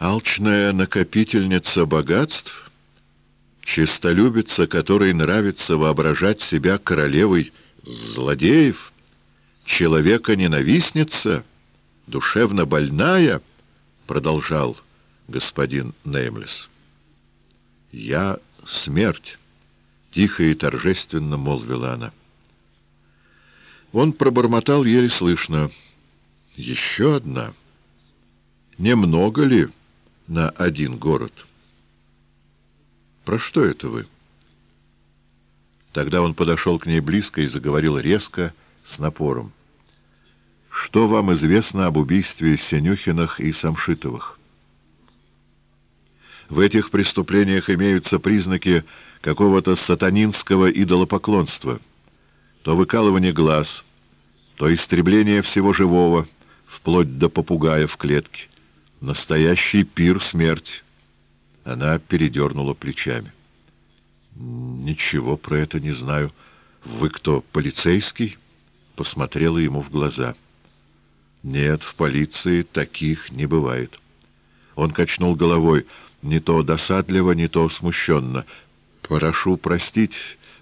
Алчная накопительница богатств, чистолюбица, которой нравится воображать себя королевой злодеев, человека-ненавистница, душевно больная, продолжал господин Неймлес. «Я смерть», — тихо и торжественно молвила она. Он пробормотал еле слышно. «Еще одна. Немного ли на один город?» «Про что это вы?» Тогда он подошел к ней близко и заговорил резко, с напором. «Что вам известно об убийстве Сенюхиных и Самшитовых?» В этих преступлениях имеются признаки какого-то сатанинского идолопоклонства — то выкалывание глаз, то истребление всего живого, вплоть до попугая в клетке. Настоящий пир смерть. Она передернула плечами. «Ничего про это не знаю. Вы кто, полицейский?» Посмотрела ему в глаза. «Нет, в полиции таких не бывает». Он качнул головой, не то досадливо, не то смущенно. «Прошу простить,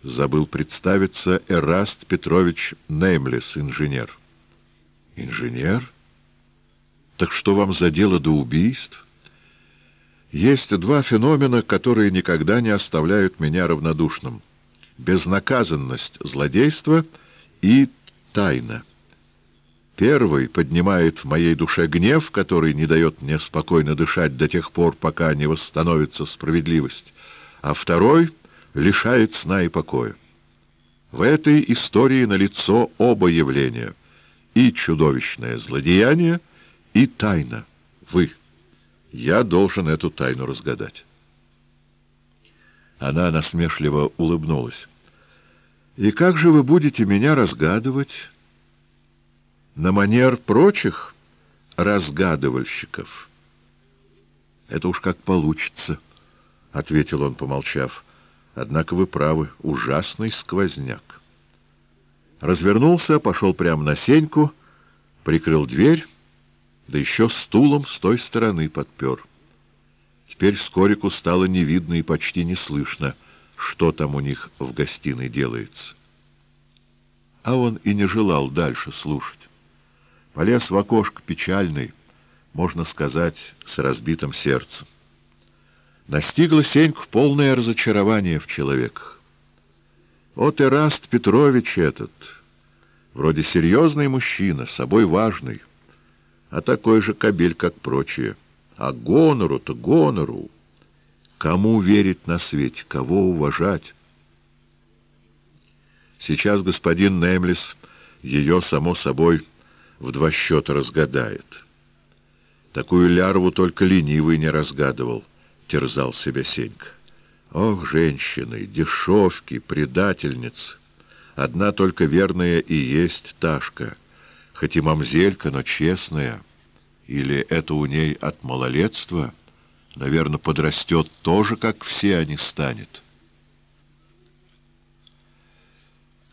забыл представиться Эраст Петрович Неймлес, инженер. Инженер? Так что вам за дело до убийств? Есть два феномена, которые никогда не оставляют меня равнодушным. Безнаказанность злодейства и тайна. Первый поднимает в моей душе гнев, который не дает мне спокойно дышать до тех пор, пока не восстановится справедливость, а второй лишает сна и покоя. В этой истории налицо оба явления — и чудовищное злодеяние, и тайна. Вы. Я должен эту тайну разгадать. Она насмешливо улыбнулась. «И как же вы будете меня разгадывать?» «На манер прочих разгадывальщиков». «Это уж как получится», — ответил он, помолчав. Однако вы правы, ужасный сквозняк. Развернулся, пошел прямо на сеньку, прикрыл дверь, да еще стулом с той стороны подпер. Теперь Скорику стало не видно и почти не слышно, что там у них в гостиной делается. А он и не желал дальше слушать. Полез в окошко печальный, можно сказать, с разбитым сердцем настигло Сеньку полное разочарование в человеках. Вот Эраст Петрович этот, вроде серьезный мужчина, собой важный, а такой же кобель, как прочие. А гонору-то гонору! Кому верить на свете, кого уважать? Сейчас господин Немлис ее, само собой, в два счета разгадает. Такую лярву только ленивый не разгадывал —— терзал себя Сенька. «Ох, женщины, дешевки, предательницы! Одна только верная и есть Ташка, хоть и мамзелька, но честная. Или это у ней от малолетства? Наверное, подрастет тоже, как все они станет».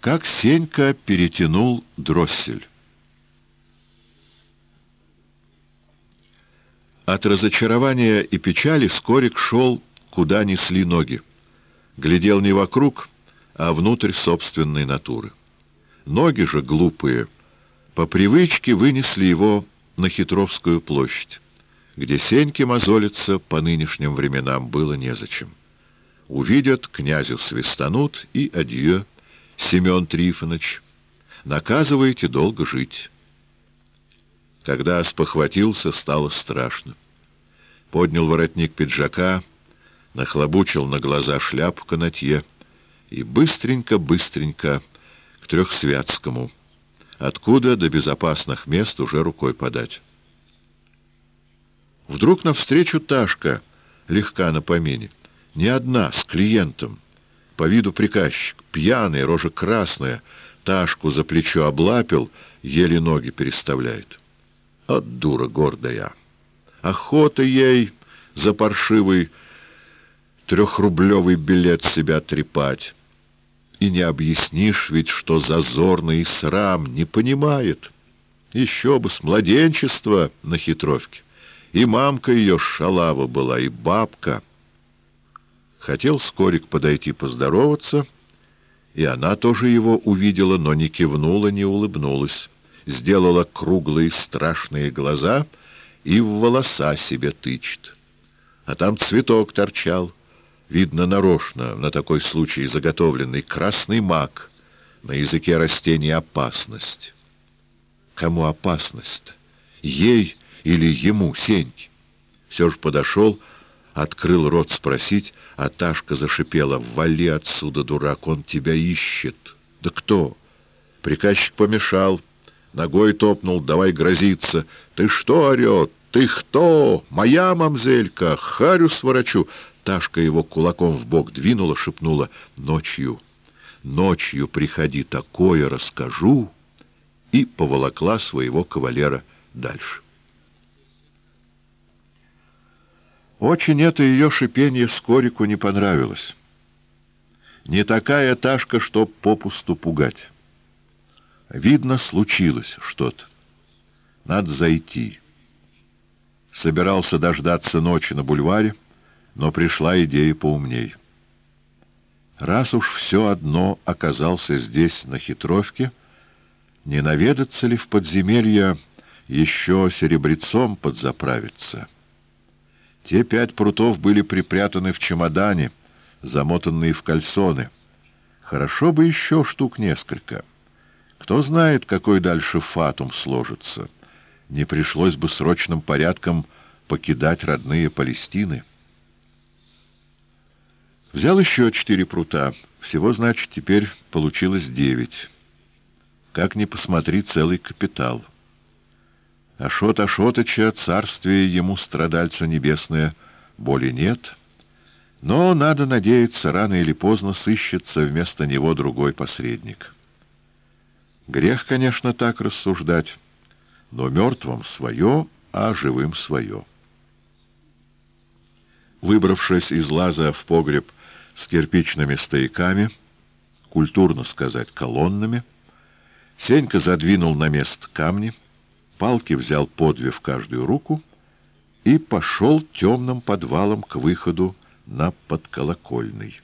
Как Сенька перетянул дроссель. От разочарования и печали Скорик шел, куда несли ноги. Глядел не вокруг, а внутрь собственной натуры. Ноги же, глупые, по привычке вынесли его на Хитровскую площадь, где Сеньки мозолиться по нынешним временам было незачем. Увидят, князю свистанут и адье, Семен Трифонович. Наказываете долго жить. Когда спохватился, стало страшно. Поднял воротник пиджака, нахлобучил на глаза шляпу канатье и быстренько-быстренько к Трехсвятскому, откуда до безопасных мест уже рукой подать. Вдруг навстречу Ташка, легка на помине, не одна, с клиентом, по виду приказчик, пьяный, рожа красная, Ташку за плечо облапил, еле ноги переставляет. От дура гордая! Охота ей за паршивый трехрублевый билет себя трепать. И не объяснишь ведь, что зазорный срам не понимает. Еще бы с младенчества на хитровке. И мамка ее шалава была, и бабка. Хотел Скорик подойти поздороваться, и она тоже его увидела, но не кивнула, не улыбнулась. Сделала круглые страшные глаза и в волоса себе тычет. А там цветок торчал, видно нарочно, на такой случай заготовленный, красный мак, на языке растения опасность. Кому опасность-то? Ей или ему, Сеньке? Все же подошел, открыл рот спросить, а Ташка зашипела. «Вали отсюда, дурак, он тебя ищет». «Да кто?» Приказчик помешал, ногой топнул, давай грозиться. «Ты что орет? Ты кто? Моя мамзелька! Харю сворачу!» Ташка его кулаком в бок двинула, шепнула «Ночью, ночью приходи, такое расскажу!» и поволокла своего кавалера дальше. Очень это ее шипение Скорику не понравилось. Не такая Ташка, чтоб попусту пугать. Видно, случилось что-то. Надо зайти. Собирался дождаться ночи на бульваре, но пришла идея поумней. Раз уж все одно оказался здесь, на хитровке, не наведаться ли в подземелье еще серебрецом подзаправиться? Те пять прутов были припрятаны в чемодане, замотанные в кальсоны. Хорошо бы еще штук несколько. Кто знает, какой дальше фатум сложится. Не пришлось бы срочным порядком покидать родные Палестины. Взял еще четыре прута. Всего, значит, теперь получилось девять. Как ни посмотри, целый капитал — Ашот Ашотыча, царствие ему, страдальцу небесное, боли нет, но, надо надеяться, рано или поздно сыщется вместо него другой посредник. Грех, конечно, так рассуждать, но мертвым свое, а живым свое. Выбравшись из лаза в погреб с кирпичными стояками, культурно сказать, колоннами, Сенька задвинул на место камни — палки взял по две в каждую руку и пошел темным подвалом к выходу на подколокольный.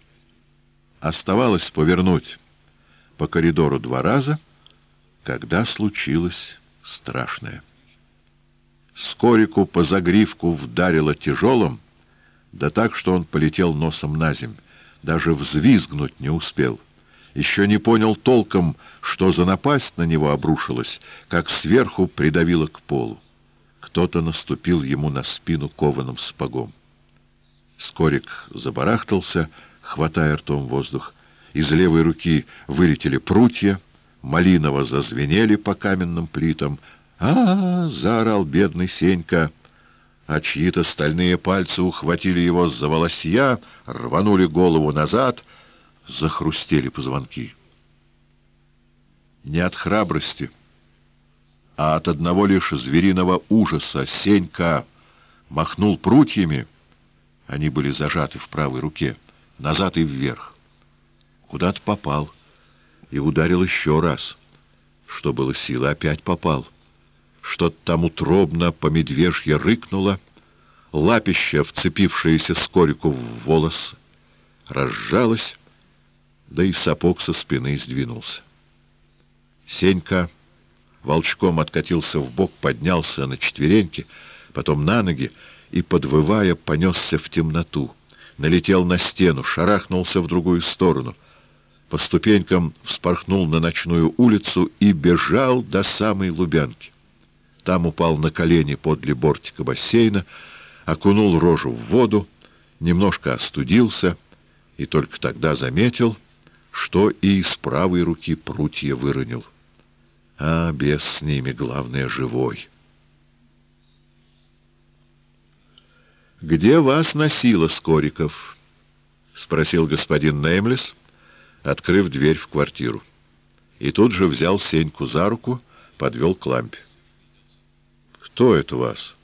Оставалось повернуть по коридору два раза, когда случилось страшное. Скорику по загривку вдарило тяжелым, да так, что он полетел носом на земь, даже взвизгнуть не успел — еще не понял толком, что за напасть на него обрушилась, как сверху придавило к полу. Кто-то наступил ему на спину кованым спагом. Скорик забарахтался, хватая ртом воздух. Из левой руки вылетели прутья, малиново зазвенели по каменным плитам. а, -а, -а заорал бедный Сенька. А чьи-то стальные пальцы ухватили его за волосья, рванули голову назад — захрустели позвонки. Не от храбрости, а от одного лишь звериного ужаса Сенька махнул прутьями, они были зажаты в правой руке, назад и вверх. Куда-то попал и ударил еще раз. Что было силы, опять попал. Что-то там утробно по медвежье рыкнуло, лапище, вцепившееся скорику в волос, разжалось, да и сапог со спины сдвинулся. Сенька волчком откатился в бок, поднялся на четвереньки, потом на ноги и, подвывая, понесся в темноту. Налетел на стену, шарахнулся в другую сторону. По ступенькам вспорхнул на ночную улицу и бежал до самой Лубянки. Там упал на колени подле бортика бассейна, окунул рожу в воду, немножко остудился и только тогда заметил — что и с правой руки прутья выронил. А без с ними, главное, живой. «Где вас носило, Скориков?» — спросил господин Неймлес, открыв дверь в квартиру. И тут же взял Сеньку за руку, подвел к лампе. «Кто это вас?»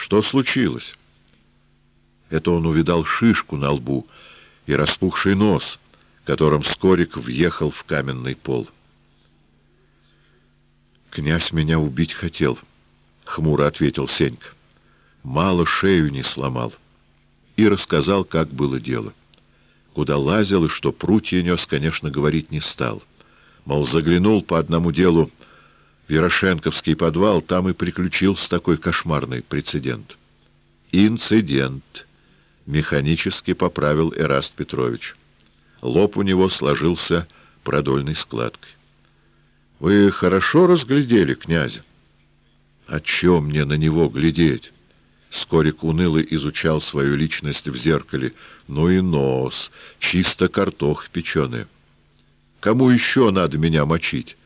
«Что случилось?» Это он увидал шишку на лбу и распухший нос — которым Скорик въехал в каменный пол. «Князь меня убить хотел», — хмуро ответил Сенька. мало шею не сломал. И рассказал, как было дело. Куда лазил и что прутья нес, конечно, говорить не стал. Мол, заглянул по одному делу в Ярошенковский подвал, там и приключился такой кошмарный прецедент. «Инцидент», — механически поправил Эраст Петрович. Лоб у него сложился продольной складкой. «Вы хорошо разглядели князя?» «О чем мне на него глядеть?» Скорик уныло изучал свою личность в зеркале. Ну и нос, чисто картох печеный. Кому еще надо меня мочить?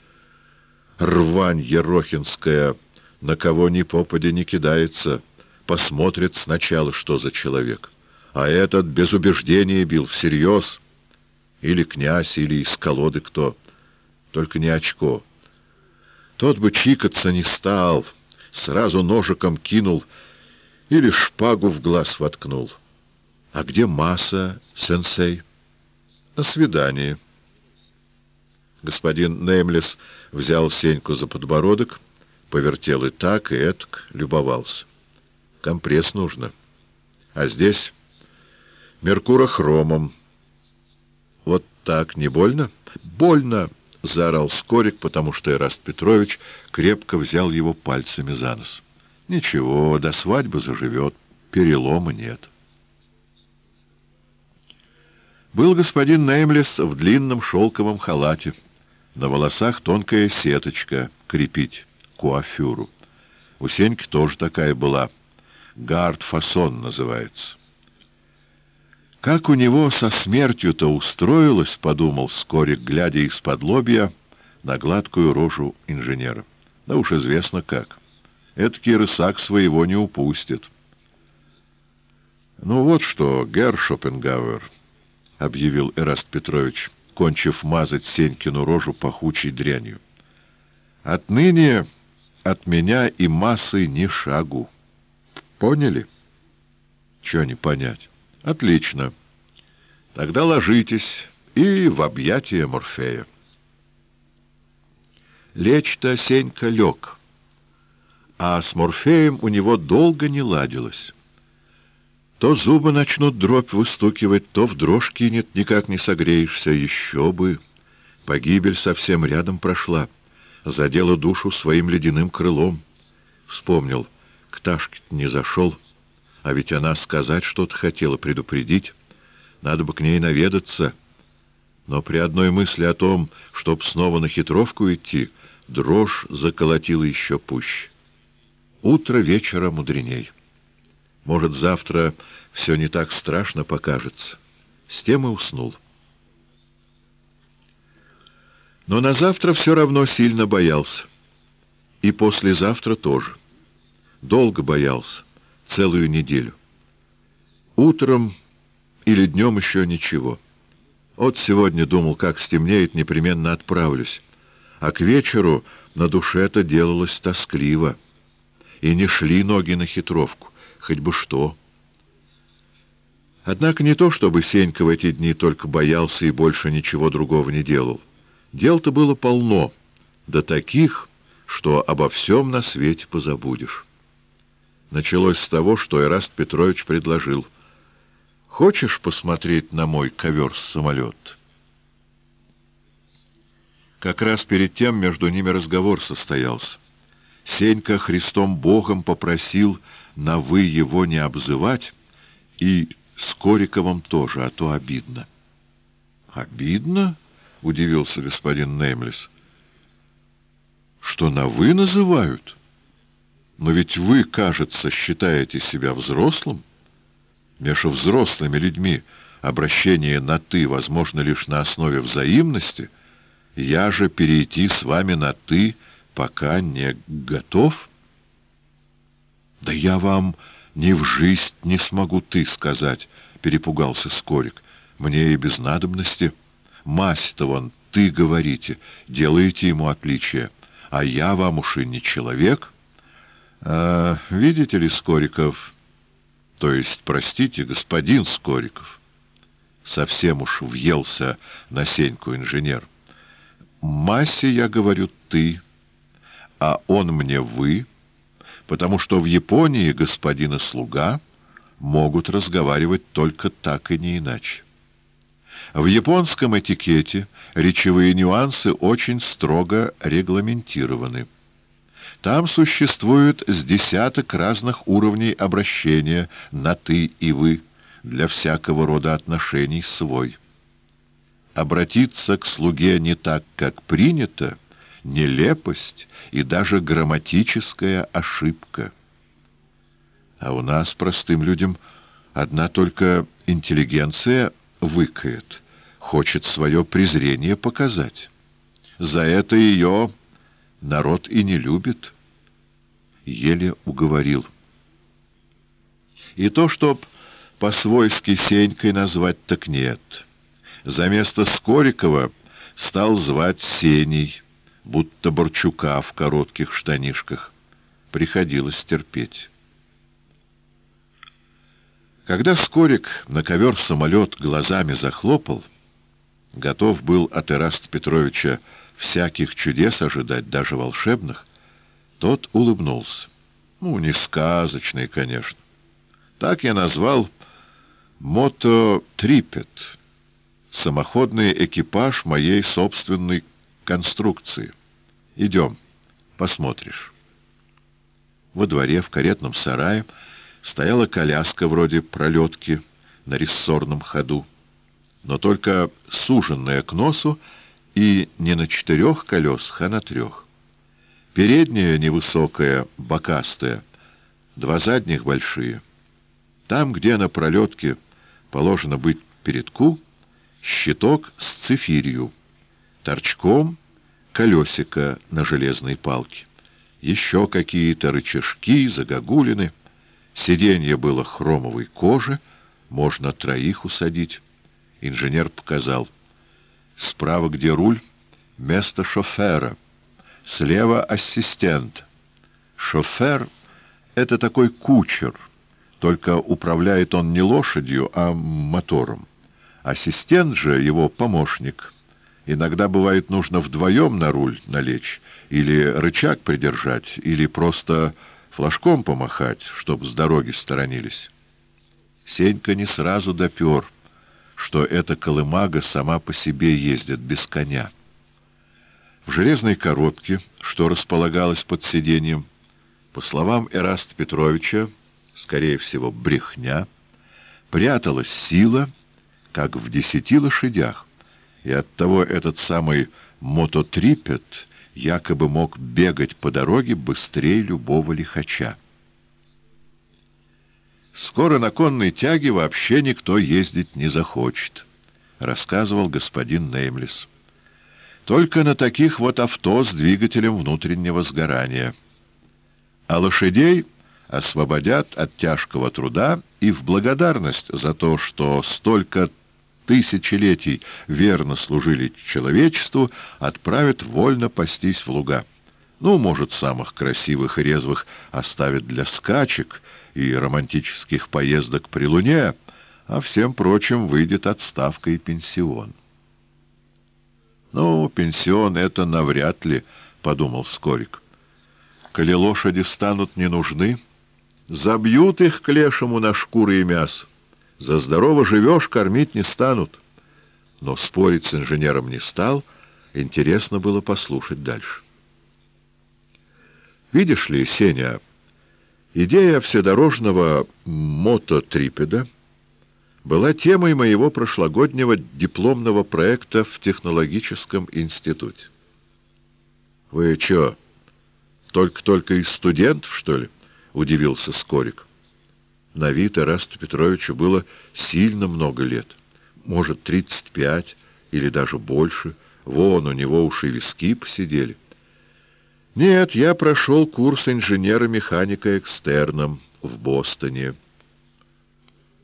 Рвань Ерохинская, на кого ни попадя не кидается, посмотрит сначала, что за человек. А этот без убеждения бил, всерьез. Или князь, или из колоды кто. Только не очко. Тот бы чикаться не стал, сразу ножиком кинул или шпагу в глаз воткнул. А где масса, сенсей? На свидании. Господин Неймлес взял Сеньку за подбородок, повертел и так, и этак, любовался. Компресс нужно. А здесь меркурохромом. Вот так не больно? Больно! — заорал Скорик, потому что Эраст Петрович крепко взял его пальцами за нос. Ничего, до свадьбы заживет, перелома нет. Был господин Неймлес в длинном шелковом халате. На волосах тонкая сеточка, крепить, куафюру. У Сеньки тоже такая была. Гард-фасон называется. Как у него со смертью-то устроилось, подумал Скорик, глядя из-под лобья на гладкую рожу инженера. Да уж известно как. Эдакий рысак своего не упустит. «Ну вот что, герр Шопенгауэр», — объявил Эраст Петрович, кончив мазать Сенькину рожу пахучей дрянью. «Отныне от меня и массы ни шагу. Поняли?» «Чего не понять?» «Отлично. Тогда ложитесь и в объятия Морфея». Лечь-то Сенька лег а с Морфеем у него долго не ладилось. То зубы начнут дробь выстукивать, то в дрожь кинет, никак не согреешься, еще бы. Погибель совсем рядом прошла, задела душу своим ледяным крылом. Вспомнил, к Ташке не зашел, а ведь она сказать что-то хотела, предупредить. Надо бы к ней наведаться. Но при одной мысли о том, чтоб снова на хитровку идти, дрожь заколотила еще пуще. Утро вечера мудреней. Может, завтра все не так страшно покажется. С тем и уснул. Но на завтра все равно сильно боялся. И послезавтра тоже. Долго боялся. Целую неделю. Утром или днем еще ничего. Вот сегодня думал, как стемнеет, непременно отправлюсь. А к вечеру на душе-то делалось тоскливо и не шли ноги на хитровку, хоть бы что. Однако не то, чтобы Сенька в эти дни только боялся и больше ничего другого не делал. Дел-то было полно, да таких, что обо всем на свете позабудешь. Началось с того, что Эраст Петрович предложил. «Хочешь посмотреть на мой ковер-самолет?» Как раз перед тем между ними разговор состоялся. Сенька Христом Богом попросил на «вы» его не обзывать, и с Кориковым тоже, а то обидно. «Обидно?» — удивился господин Неймлес. «Что на «вы» называют? Но ведь вы, кажется, считаете себя взрослым. Между взрослыми людьми обращение на «ты» возможно лишь на основе взаимности. Я же перейти с вами на «ты» пока не готов? Да я вам ни в жизнь не смогу ты сказать, перепугался Скорик. Мне и без надобности. Мась-то вон, ты говорите, делаете ему отличие, а я вам уж и не человек. А, видите ли, Скориков, то есть, простите, господин Скориков, совсем уж въелся на Сеньку инженер. Массе, я говорю, ты, а он мне «вы», потому что в Японии господин и слуга могут разговаривать только так и не иначе. В японском этикете речевые нюансы очень строго регламентированы. Там существует с десяток разных уровней обращения на «ты» и «вы» для всякого рода отношений свой. Обратиться к слуге не так, как принято, нелепость и даже грамматическая ошибка. А у нас, простым людям, одна только интеллигенция выкает — хочет свое презрение показать. За это ее народ и не любит. Еле уговорил. И то, чтоб по-свойски Сенькой назвать, так нет. За место Скорикова стал звать Сеней, будто Борчука в коротких штанишках. Приходилось терпеть. Когда Скорик на ковер-самолет глазами захлопал, готов был от Ираста Петровича всяких чудес ожидать, даже волшебных, тот улыбнулся. Ну, не сказочный, конечно. Так я назвал «Мототрипет» — самоходный экипаж моей собственной конструкции. Идем, посмотришь. Во дворе в каретном сарае стояла коляска вроде пролетки на рессорном ходу но только суженная к носу и не на четырех колесах, а на трех. Передняя невысокая, бокастая, два задних большие. Там, где на пролетке положено быть передку, щиток с цифирью, торчком колесико на железной палке, еще какие-то рычажки, загогулины. Сиденье было хромовой кожи, можно троих усадить. Инженер показал. Справа, где руль, место шофера. Слева ассистент. Шофер — это такой кучер, только управляет он не лошадью, а мотором. Ассистент же его помощник. Иногда бывает нужно вдвоем на руль налечь, или рычаг придержать, или просто флажком помахать, чтоб с дороги сторонились. Сенька не сразу допер — что эта колымага сама по себе ездит без коня. В железной коробке, что располагалось под сиденьем, по словам Эраста Петровича, скорее всего, брехня, пряталась сила, как в десяти лошадях, и оттого этот самый мототрипет якобы мог бегать по дороге быстрее любого лихача. Скоро на конной тяге вообще никто ездить не захочет, — рассказывал господин Неймлис. Только на таких вот авто с двигателем внутреннего сгорания. А лошадей освободят от тяжкого труда и в благодарность за то, что столько тысячелетий верно служили человечеству, отправят вольно пастись в луга. Ну, может, самых красивых и резвых оставят для скачек — и романтических поездок при луне, а всем прочим выйдет отставка и пенсион. «Ну, пенсион — это навряд ли», — подумал Скорик. «Коли лошади станут не нужны, забьют их к лешему на шкуры и мясо. За здорово живешь, кормить не станут». Но спорить с инженером не стал, интересно было послушать дальше. «Видишь ли, Сеня...» Идея вседорожного мототрипеда была темой моего прошлогоднего дипломного проекта в технологическом институте. — Вы что, только-только из студентов, что ли? — удивился Скорик. На вид Ирасту Петровичу было сильно много лет. Может, тридцать пять или даже больше. Вон, у него уши виски посидели. Нет, я прошел курс инженера-механика экстерном в Бостоне.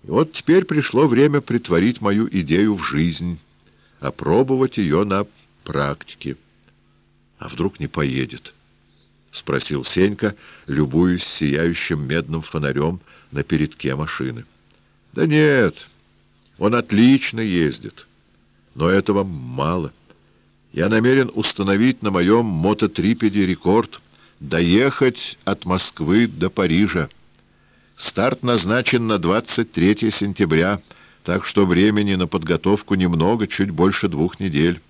И вот теперь пришло время притворить мою идею в жизнь, опробовать ее на практике. А вдруг не поедет? — спросил Сенька, любуясь сияющим медным фонарем на передке машины. — Да нет, он отлично ездит, но этого мало. Я намерен установить на моем мототрипеде рекорд доехать от Москвы до Парижа. Старт назначен на 23 сентября, так что времени на подготовку немного, чуть больше двух недель.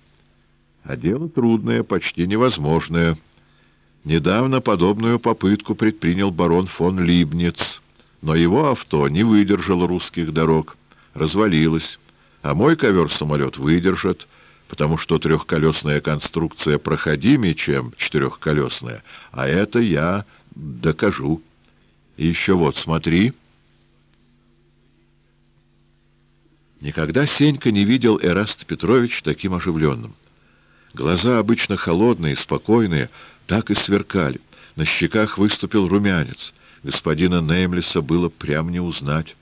А дело трудное, почти невозможное. Недавно подобную попытку предпринял барон фон Либниц, но его авто не выдержало русских дорог, развалилось, а мой ковер-самолет выдержит, потому что трехколесная конструкция проходимее, чем четырехколесная, а это я докажу. И еще вот, смотри. Никогда Сенька не видел Эраст Петрович таким оживленным. Глаза, обычно холодные, спокойные, так и сверкали. На щеках выступил румянец. Господина Неймлиса было прям не узнать.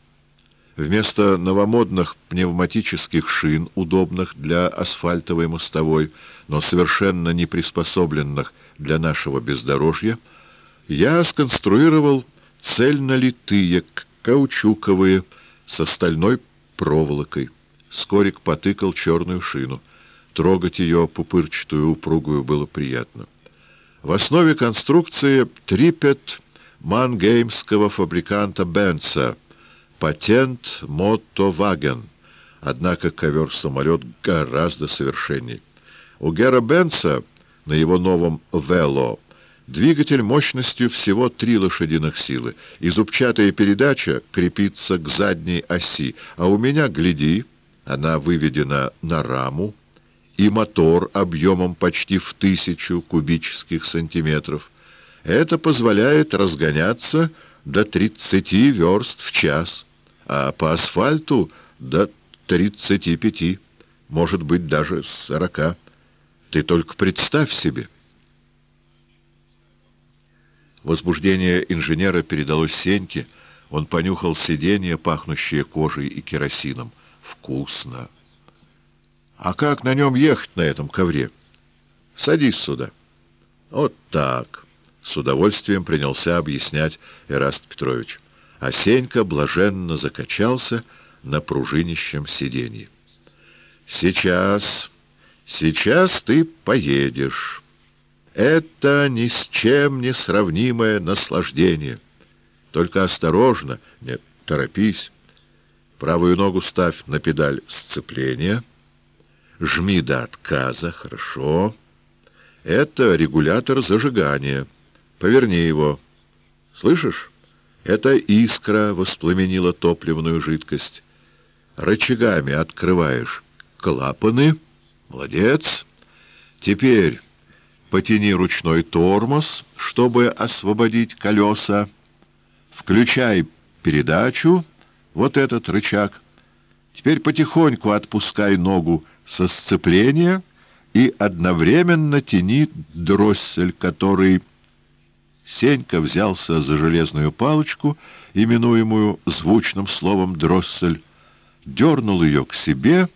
Вместо новомодных пневматических шин, удобных для асфальтовой мостовой, но совершенно не приспособленных для нашего бездорожья, я сконструировал цельнолитые, каучуковые, с стальной проволокой. Скорик потыкал черную шину. Трогать ее пупырчатую упругую было приятно. В основе конструкции трипет мангеймского фабриканта Бенца — Патент Мотоваген. Однако ковер-самолет гораздо совершенней. У Гера Бенца на его новом «Вело» двигатель мощностью всего три лошадиных силы, и зубчатая передача крепится к задней оси, а у меня, гляди, она выведена на раму, и мотор объемом почти в тысячу кубических сантиметров. Это позволяет разгоняться до 30 верст в час а по асфальту до тридцати пяти, может быть, даже сорока. Ты только представь себе. Возбуждение инженера передалось Сеньке. Он понюхал сиденье, пахнущее кожей и керосином. Вкусно. А как на нем ехать на этом ковре? Садись сюда. Вот так. С удовольствием принялся объяснять Эраст Петрович а блаженно закачался на пружинищем сиденье. «Сейчас, сейчас ты поедешь. Это ни с чем не сравнимое наслаждение. Только осторожно, нет, торопись. Правую ногу ставь на педаль сцепления. Жми до отказа, хорошо. Это регулятор зажигания. Поверни его. Слышишь?» Эта искра воспламенила топливную жидкость. Рычагами открываешь клапаны. Молодец. Теперь потяни ручной тормоз, чтобы освободить колеса. Включай передачу, вот этот рычаг. Теперь потихоньку отпускай ногу со сцепления и одновременно тяни дроссель, который Сенька взялся за железную палочку, именуемую звучным словом «дроссель», дернул ее к себе,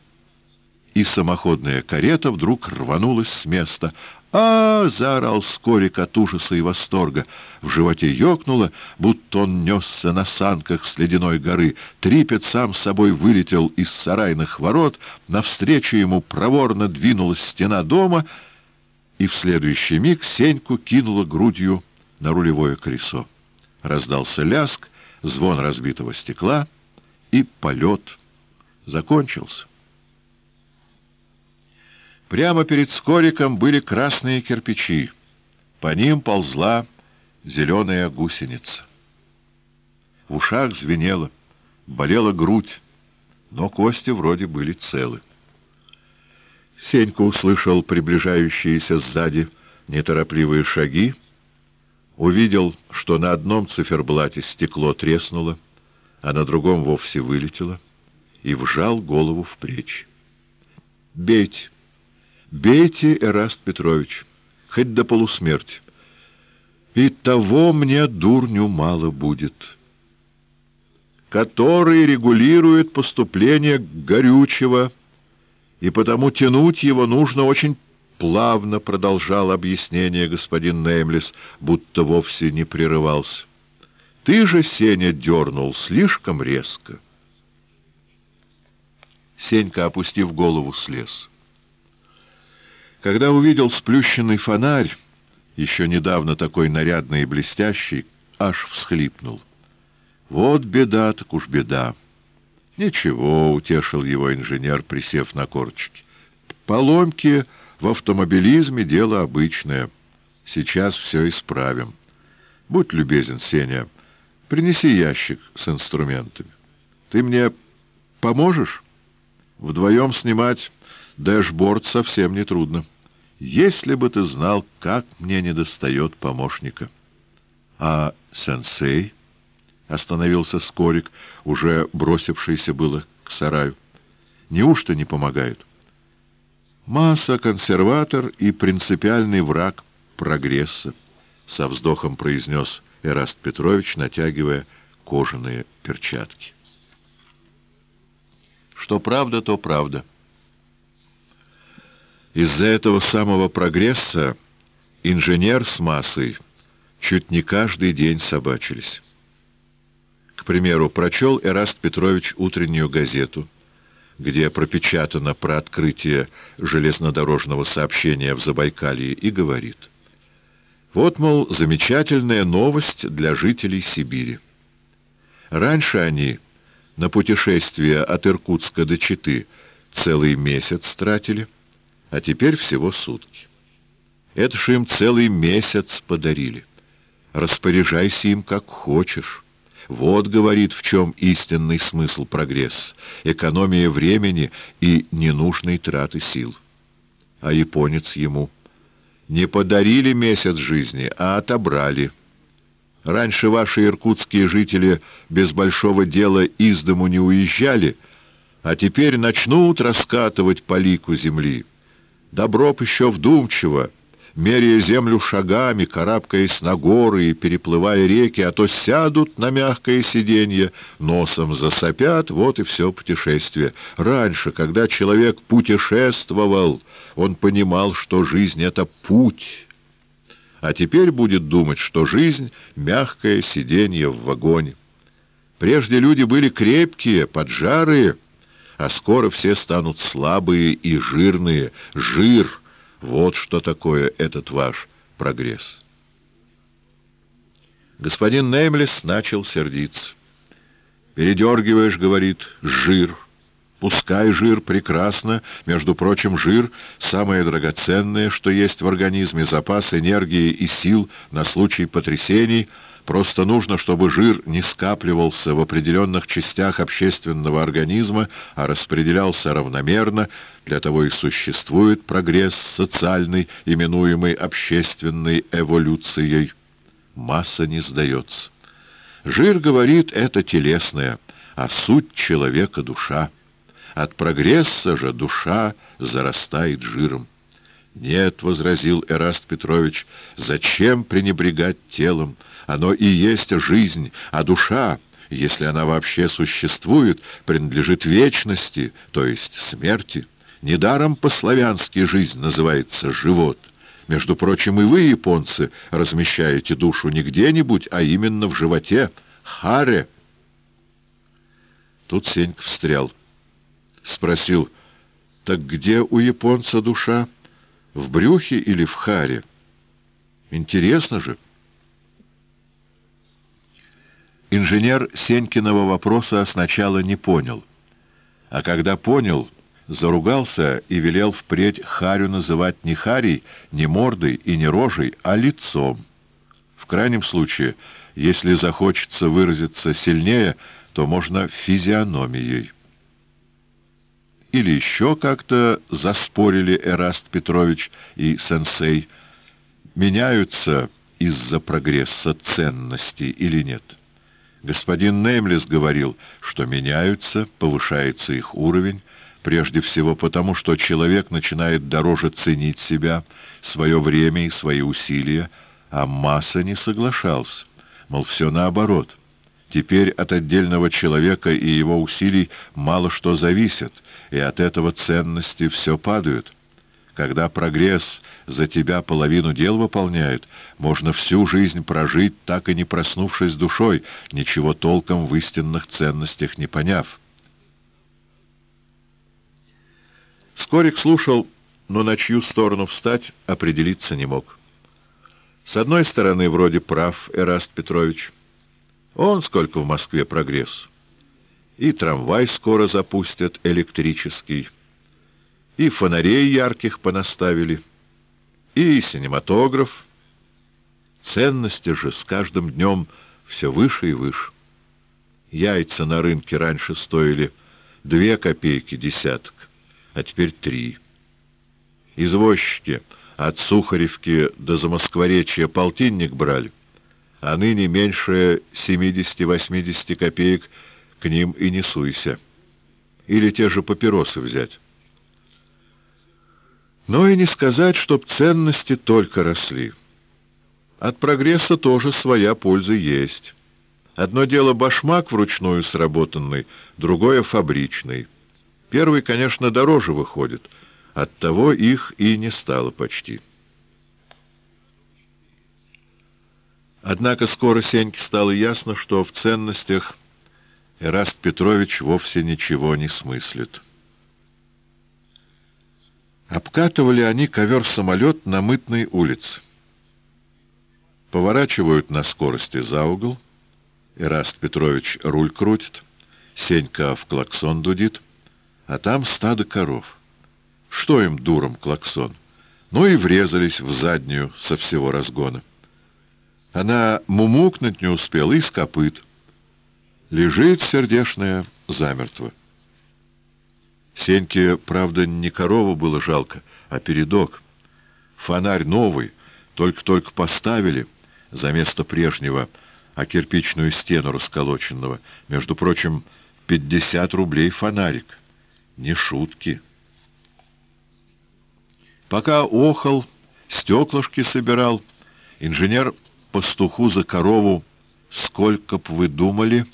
и самоходная карета вдруг рванулась с места. А, заорал Скорик от ужаса и восторга. В животе ёкнуло, будто он несся на санках с ледяной горы. Трипет сам собой вылетел из сарайных ворот, навстречу ему проворно двинулась стена дома, и в следующий миг Сеньку кинула грудью на рулевое колесо. Раздался ляск, звон разбитого стекла, и полет закончился. Прямо перед скориком были красные кирпичи. По ним ползла зеленая гусеница. В ушах звенело, болела грудь, но кости вроде были целы. Сенька услышал приближающиеся сзади неторопливые шаги, увидел, что на одном циферблате стекло треснуло, а на другом вовсе вылетело, и вжал голову в плечи. «Бейте! Бейте, Эраст Петрович, хоть до полусмерти. И того мне, дурню, мало будет» который регулирует поступление горючего, и потому тянуть его нужно очень плавно продолжал объяснение господин Неймлис, будто вовсе не прерывался. Ты же, Сеня, дернул слишком резко. Сенька, опустив голову, слез. Когда увидел сплющенный фонарь еще недавно такой нарядный и блестящий, аж всхлипнул. Вот беда, так уж беда. Ничего, утешил его инженер, присев на корчики. Поломки в автомобилизме — дело обычное. Сейчас все исправим. Будь любезен, Сеня, принеси ящик с инструментами. Ты мне поможешь? Вдвоем снимать дэшборд совсем не трудно. Если бы ты знал, как мне недостает помощника. А сенсей? Остановился Скорик, уже бросившийся было к сараю. Неужто не помогают? Масса — консерватор и принципиальный враг прогресса, — со вздохом произнес Эраст Петрович, натягивая кожаные перчатки. Что правда, то правда. Из-за этого самого прогресса инженер с массой чуть не каждый день собачились. К примеру, прочел Эраст Петрович утреннюю газету, где пропечатано про открытие железнодорожного сообщения в Забайкалье, и говорит. Вот, мол, замечательная новость для жителей Сибири. Раньше они на путешествие от Иркутска до Читы целый месяц тратили, а теперь всего сутки. Это ж им целый месяц подарили. Распоряжайся им как хочешь. Вот, говорит, в чем истинный смысл прогресс: Экономия времени и ненужной траты сил. А японец ему не подарили месяц жизни, а отобрали — Раньше ваши иркутские жители без большого дела из дому не уезжали, а теперь начнут раскатывать по лику земли. Доброб еще вдумчиво, меряя землю шагами, карабкаясь на горы и переплывая реки, а то сядут на мягкое сиденье, носом засопят, вот и все путешествие. Раньше, когда человек путешествовал, он понимал, что жизнь — это путь, а теперь будет думать, что жизнь — мягкое сиденье в вагоне. Прежде люди были крепкие, поджарые, а скоро все станут слабые и жирные. Жир — вот что такое этот ваш прогресс. Господин Неймлес начал сердиться. «Передергиваешь, — говорит, — жир». Пускай жир прекрасно, между прочим, жир — самое драгоценное, что есть в организме, запас энергии и сил на случай потрясений. Просто нужно, чтобы жир не скапливался в определенных частях общественного организма, а распределялся равномерно, для того и существует прогресс социальный, именуемый общественной эволюцией. Масса не сдается. Жир, говорит, это телесное, а суть человека — душа. От прогресса же душа зарастает жиром. «Нет», — возразил Эраст Петрович, — «зачем пренебрегать телом? Оно и есть жизнь, а душа, если она вообще существует, принадлежит вечности, то есть смерти. Недаром по-славянски жизнь называется «живот». Между прочим, и вы, японцы, размещаете душу не где-нибудь, а именно в животе. Харе!» Тут Сенька встрял. Спросил, так где у японца душа? В брюхе или в харе? Интересно же. Инженер Сенькиного вопроса сначала не понял. А когда понял, заругался и велел впредь Харю называть не Харей, не мордой и не рожей, а лицом. В крайнем случае, если захочется выразиться сильнее, то можно физиономией или еще как-то заспорили Эраст Петрович и сенсей, меняются из-за прогресса ценности или нет. Господин Неймлес говорил, что меняются, повышается их уровень, прежде всего потому, что человек начинает дороже ценить себя, свое время и свои усилия, а масса не соглашался, мол, все наоборот — Теперь от отдельного человека и его усилий мало что зависит, и от этого ценности все падают. Когда прогресс за тебя половину дел выполняет, можно всю жизнь прожить, так и не проснувшись душой, ничего толком в истинных ценностях не поняв. Скорик слушал, но на чью сторону встать определиться не мог. С одной стороны, вроде прав Эраст Петрович. Он сколько в Москве прогресс. И трамвай скоро запустят электрический, и фонарей ярких понаставили, и синематограф. Ценности же с каждым днем все выше и выше. Яйца на рынке раньше стоили две копейки десяток, а теперь три. Извозчики от Сухаревки до Замоскворечья полтинник брали, а ныне меньше 70-80 копеек к ним и не суйся. Или те же папиросы взять. Но и не сказать, чтоб ценности только росли. От прогресса тоже своя польза есть. Одно дело башмак вручную сработанный, другое — фабричный. Первый, конечно, дороже выходит — Оттого их и не стало почти. Однако скоро Сеньке стало ясно, что в ценностях Эраст Петрович вовсе ничего не смыслит. Обкатывали они ковер-самолет на мытной улице. Поворачивают на скорости за угол. Эраст Петрович руль крутит, Сенька в клаксон дудит, а там стадо коров — что им, дуром, клаксон? Ну и врезались в заднюю со всего разгона. Она мумукнуть не успела и скопыт. Лежит сердешная замертво. Сеньке, правда, не корову было жалко, а передок. Фонарь новый, только-только поставили, за место прежнего, а кирпичную стену расколоченного. Между прочим, пятьдесят рублей фонарик. Не шутки. Пока охал, стеклышки собирал, инженер пастуху за корову, сколько б вы думали,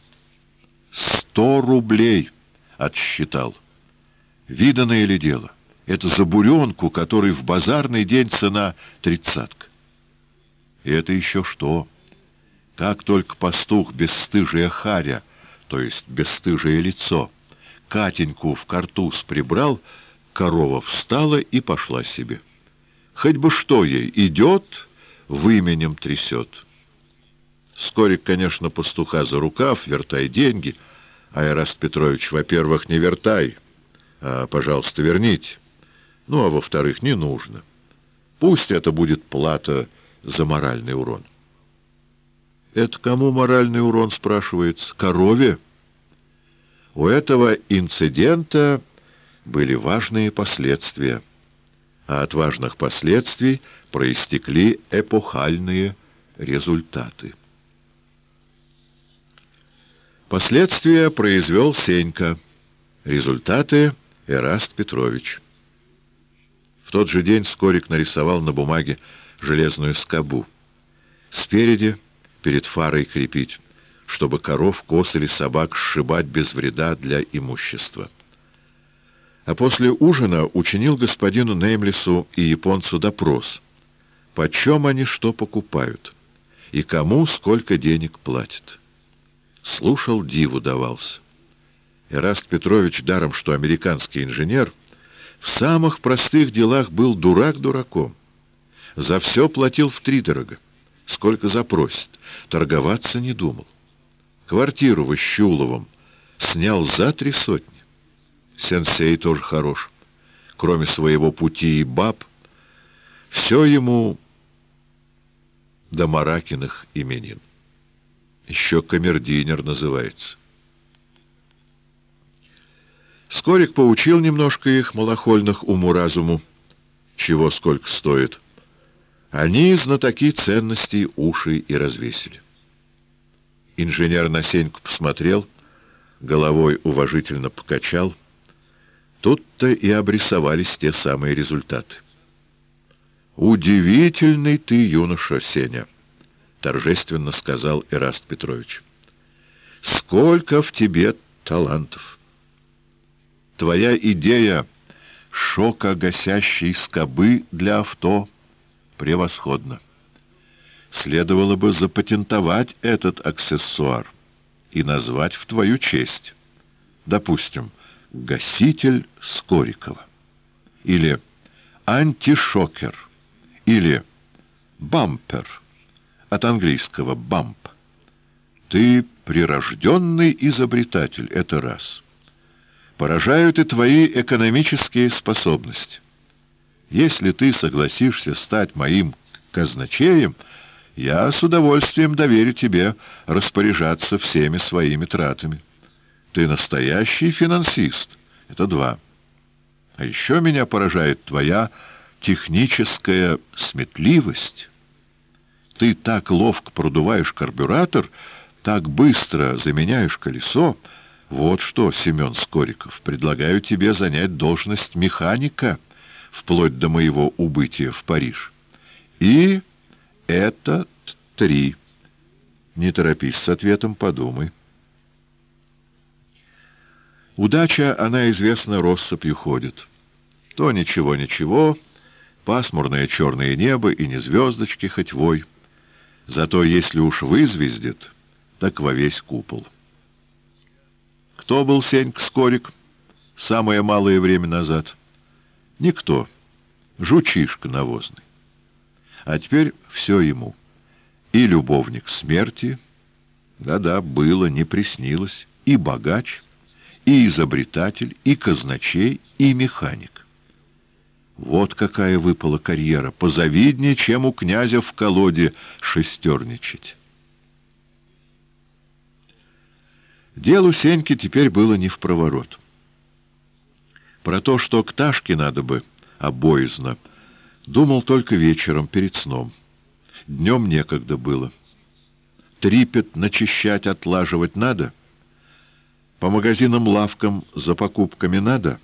сто рублей отсчитал. Виданное ли дело? Это за буренку, который в базарный день цена тридцатка. И это еще что? Как только пастух бесстыжая харя, то есть бесстыжее лицо, Катеньку в картуз прибрал — корова встала и пошла себе. Хоть бы что ей, идет, выменем трясет. Скорик, конечно, пастуха за рукав, вертай деньги. А Ираст Петрович, во-первых, не вертай, пожалуйста, верните. Ну, а во-вторых, не нужно. Пусть это будет плата за моральный урон. Это кому моральный урон, спрашивается? Корове? У этого инцидента были важные последствия, а от важных последствий проистекли эпохальные результаты. Последствия произвел Сенька, результаты — Эраст Петрович. В тот же день Скорик нарисовал на бумаге железную скобу. Спереди, перед фарой крепить, чтобы коров, коз или собак сшибать без вреда для имущества а после ужина учинил господину Неймлису и японцу допрос. Почем они что покупают? И кому сколько денег платят? Слушал, диву давался. Эраст Петрович, даром что американский инженер, в самых простых делах был дурак дураком. За все платил втридорого, сколько запросит, торговаться не думал. Квартиру в Ищуловом снял за три сотни. Сенсей тоже хорош. Кроме своего пути и баб, все ему до Маракиных именин. Еще камердинер называется. Скорик поучил немножко их, малохольных, уму-разуму, чего сколько стоит. Они, знатоки ценностей, уши и развесили. Инженер на Сеньку посмотрел, головой уважительно покачал — Тут-то и обрисовались те самые результаты. «Удивительный ты, юноша Сеня!» — торжественно сказал Эраст Петрович. «Сколько в тебе талантов! Твоя идея шока гасящей скобы для авто превосходна. Следовало бы запатентовать этот аксессуар и назвать в твою честь. Допустим, гаситель Скорикова, или антишокер, или Бампер. От английского «бамп». Ты прирожденный изобретатель, это раз. Поражают и твои экономические способности. Если ты согласишься стать моим казначеем, я с удовольствием доверю тебе распоряжаться всеми своими тратами. Ты настоящий финансист. Это два. А еще меня поражает твоя техническая сметливость. Ты так ловко продуваешь карбюратор, так быстро заменяешь колесо. Вот что, Семен Скориков, предлагаю тебе занять должность механика вплоть до моего убытия в Париж. И это три. Не торопись с ответом, подумай. Удача, она, известно, россыпью ходит. То ничего-ничего, пасмурное черное небо и не звездочки хоть вой. Зато если уж вызвездит, так во весь купол. Кто был Сеньк Скорик самое малое время назад? Никто. Жучишка навозный. А теперь все ему. И любовник смерти, да-да, было, не приснилось, и богач, и изобретатель, и казначей, и механик. Вот какая выпала карьера, позавиднее, чем у князя в колоде шестерничать. Делу Сеньки теперь было не в проворот. Про то, что к Ташке надо бы обоизно, думал только вечером, перед сном. Днем некогда было. Трипет начищать, отлаживать надо. По магазинам-лавкам за покупками надо.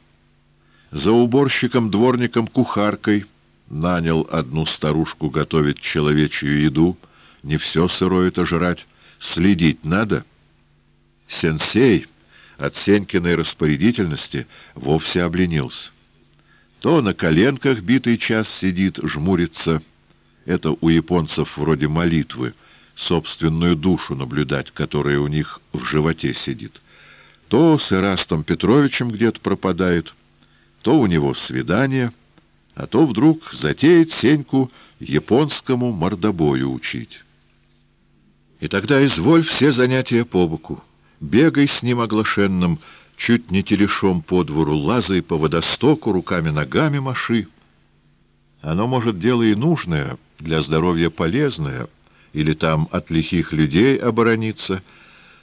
За уборщиком, дворником, кухаркой нанял одну старушку готовить человечью еду. Не все сырое-то жрать. Следить надо. Сенсей от Сенькиной распорядительности вовсе обленился. То на коленках битый час сидит, жмурится. Это у японцев вроде молитвы, собственную душу наблюдать, которая у них в животе сидит. То с Ирастом Петровичем где-то пропадает, то у него свидание, а то вдруг затеет Сеньку японскому мордобою учить. И тогда изволь все занятия по боку. Бегай с ним оглашенным, чуть не телешом по двору, лазай по водостоку, руками-ногами маши. Оно, может, дело и нужное, для здоровья полезное, или там от лихих людей оборониться.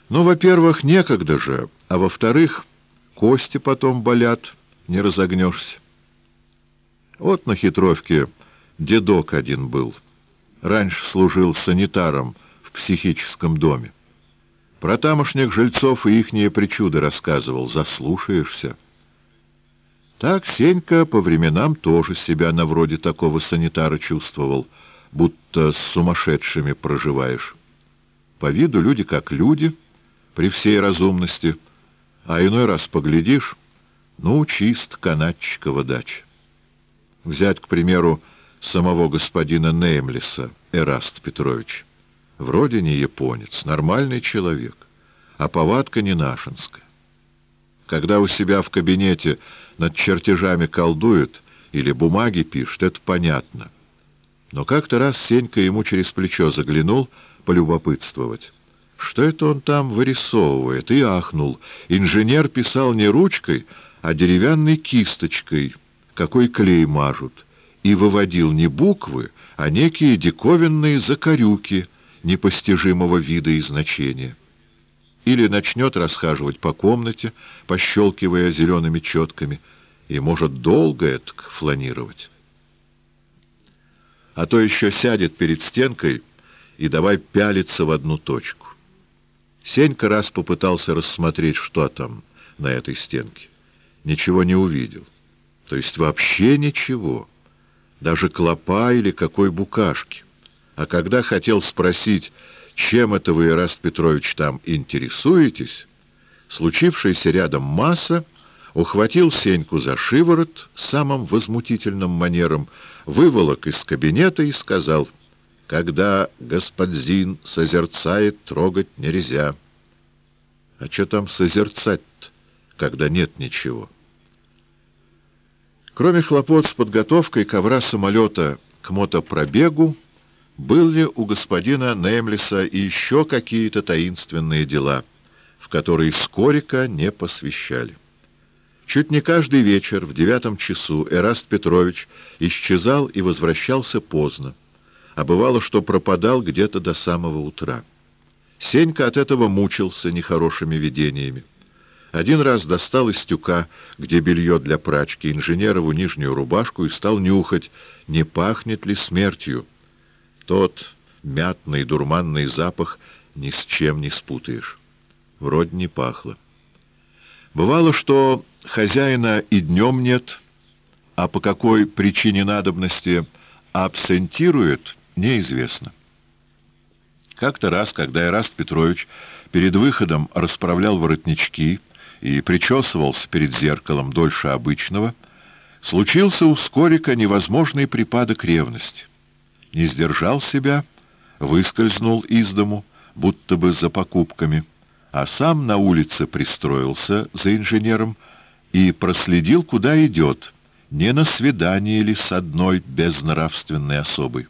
Но, во-первых, некогда же, а во-вторых, кости потом болят, не разогнешься. Вот на хитровке дедок один был. Раньше служил санитаром в психическом доме. Про тамошних жильцов и ихние причуды рассказывал. Заслушаешься. Так Сенька по временам тоже себя на вроде такого санитара чувствовал, будто с сумасшедшими проживаешь. По виду люди как люди, при всей разумности, а иной раз поглядишь, ну, чист канатчикова дача. Взять, к примеру, самого господина Неймлиса, Эраст Петрович. Вроде не японец, нормальный человек, а повадка не нашинская. Когда у себя в кабинете над чертежами колдует или бумаги пишет, это понятно. Но как-то раз Сенька ему через плечо заглянул полюбопытствовать. Что это он там вырисовывает? И ахнул. Инженер писал не ручкой, а деревянной кисточкой, какой клей мажут, и выводил не буквы, а некие диковинные закорюки — непостижимого вида и значения. Или начнет расхаживать по комнате, пощелкивая зелеными четками, и может долго это фланировать. А то еще сядет перед стенкой и давай пялиться в одну точку. Сенька раз попытался рассмотреть, что там на этой стенке. Ничего не увидел. То есть вообще ничего. Даже клопа или какой букашки. А когда хотел спросить, чем это вы, Ираст Петрович, там интересуетесь, случившийся рядом масса ухватил Сеньку за шиворот самым возмутительным манером, выволок из кабинета и сказал, «Когда господин созерцает, трогать нельзя». «А что там созерцать когда нет ничего?» Кроме хлопот с подготовкой ковра самолета к мотопробегу, был ли у господина Неймлиса еще какие-то таинственные дела, в которые Скорика не посвящали. Чуть не каждый вечер в девятом часу Эраст Петрович исчезал и возвращался поздно, а бывало, что пропадал где-то до самого утра. Сенька от этого мучился нехорошими видениями. Один раз достал из тюка, где белье для прачки, инженерову нижнюю рубашку и стал нюхать, не пахнет ли смертью. Тот мятный дурманный запах ни с чем не спутаешь. Вроде не пахло. Бывало, что хозяина и днем нет, а по какой причине надобности абсентирует, неизвестно. Как-то раз, когда Ираст Петрович перед выходом расправлял воротнички и причесывался перед зеркалом дольше обычного, случился у Скорика невозможный припадок ревности. Не сдержал себя, выскользнул из дому, будто бы за покупками, а сам на улице пристроился за инженером и проследил, куда идет, не на свидание ли с одной безнравственной особой.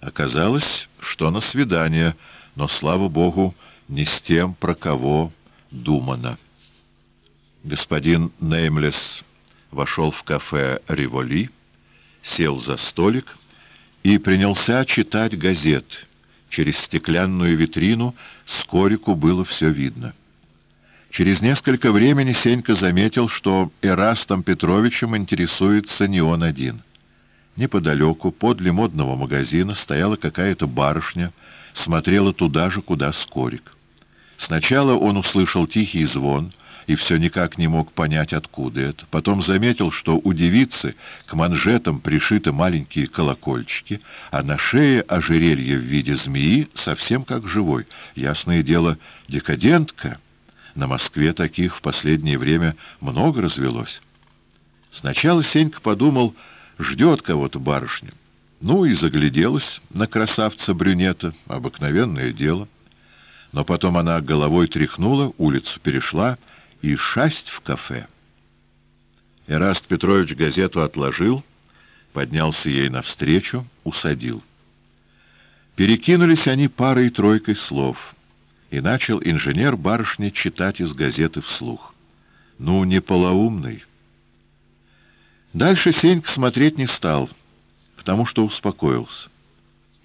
Оказалось, что на свидание, но, слава богу, не с тем, про кого думано. Господин Неймлес вошел в кафе «Риволи», сел за столик и принялся читать газет. Через стеклянную витрину Скорику было все видно. Через несколько времени Сенька заметил, что Эрастом Петровичем интересуется не он один — Неподалеку, подле модного магазина, стояла какая-то барышня, смотрела туда же, куда Скорик. Сначала он услышал тихий звон и все никак не мог понять, откуда это. Потом заметил, что у девицы к манжетам пришиты маленькие колокольчики, а на шее ожерелье в виде змеи совсем как живой. Ясное дело, декадентка. На Москве таких в последнее время много развелось. Сначала Сенька подумал ждет кого-то барышня. Ну и загляделась на красавца-брюнета, обыкновенное дело. Но потом она головой тряхнула, улицу перешла и шасть в кафе. Эраст Петрович газету отложил, поднялся ей навстречу, усадил. Перекинулись они парой-тройкой слов, и начал инженер барышни читать из газеты вслух. «Ну, не полоумный». Дальше Сенька смотреть не стал, потому что успокоился.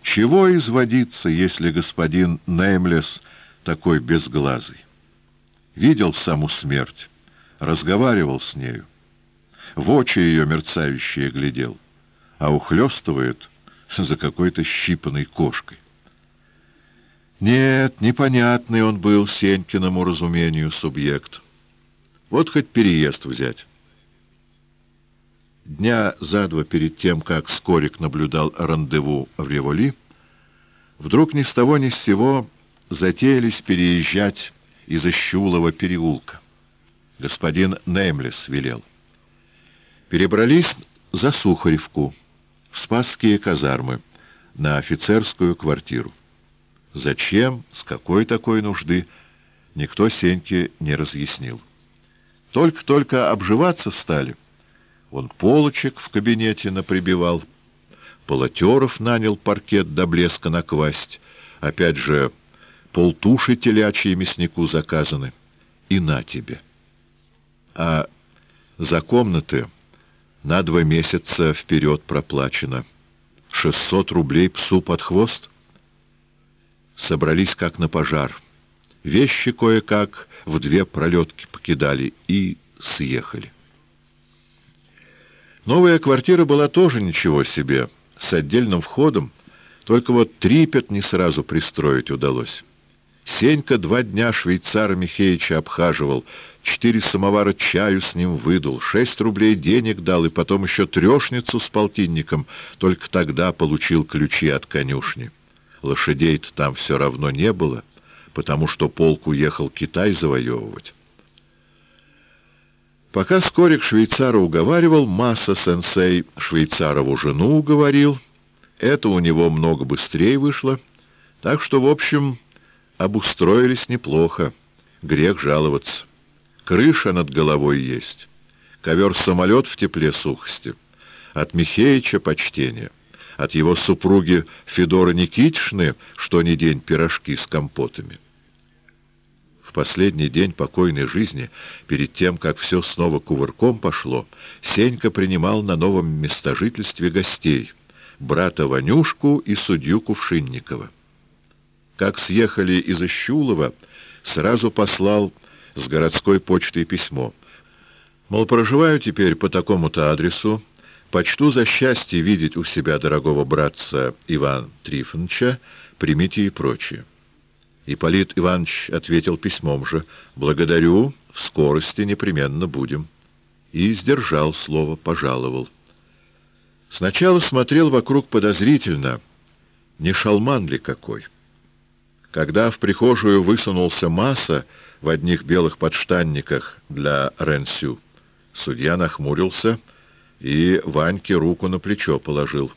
Чего изводиться, если господин Неймлес такой безглазый? Видел саму смерть, разговаривал с нею, в очи ее мерцающие глядел, а ухлёстывает за какой-то щипанной кошкой. Нет, непонятный он был Сенькиному разумению субъект. Вот хоть переезд взять. Дня за два перед тем, как Скорик наблюдал рандеву в Револи, вдруг ни с того ни с сего затеялись переезжать из Ищулова переулка. Господин Неймлес велел. Перебрались за Сухаревку, в Спасские казармы, на офицерскую квартиру. Зачем, с какой такой нужды, никто Сеньке не разъяснил. Только-только обживаться стали — он полочек в кабинете наприбивал, полотеров нанял паркет до блеска наквасть, опять же полтуши телячьи мяснику заказаны, и на тебе. А за комнаты на два месяца вперед проплачено. Шестьсот рублей псу под хвост? Собрались как на пожар. Вещи кое-как в две пролетки покидали и съехали. Новая квартира была тоже ничего себе, с отдельным входом, только вот трипет не сразу пристроить удалось. Сенька два дня швейцара Михеича обхаживал, четыре самовара чаю с ним выдал, шесть рублей денег дал и потом еще трешницу с полтинником, только тогда получил ключи от конюшни. Лошадей-то там все равно не было, потому что полк уехал Китай завоевывать. Пока Скорик швейцара уговаривал, Масса-сенсей швейцарову жену уговорил. Это у него много быстрее вышло. Так что, в общем, обустроились неплохо. Грех жаловаться. Крыша над головой есть. Ковер-самолет в тепле сухости. От Михеича почтение. от его супруги Федора Никитишны, что ни день пирожки с компотами. В последний день покойной жизни, перед тем, как все снова кувырком пошло, Сенька принимал на новом местожительстве гостей — брата Ванюшку и судью Кувшинникова. Как съехали из Ищулова, сразу послал с городской почтой письмо. Мол, проживаю теперь по такому-то адресу, почту за счастье видеть у себя дорогого братца Иван Трифоновича, примите и прочее. Ипполит Иванович ответил письмом же «Благодарю, в скорости непременно будем». И сдержал слово, пожаловал. Сначала смотрел вокруг подозрительно, не шалман ли какой. Когда в прихожую высунулся масса в одних белых подштанниках для Ренсю, судья нахмурился и Ваньке руку на плечо положил.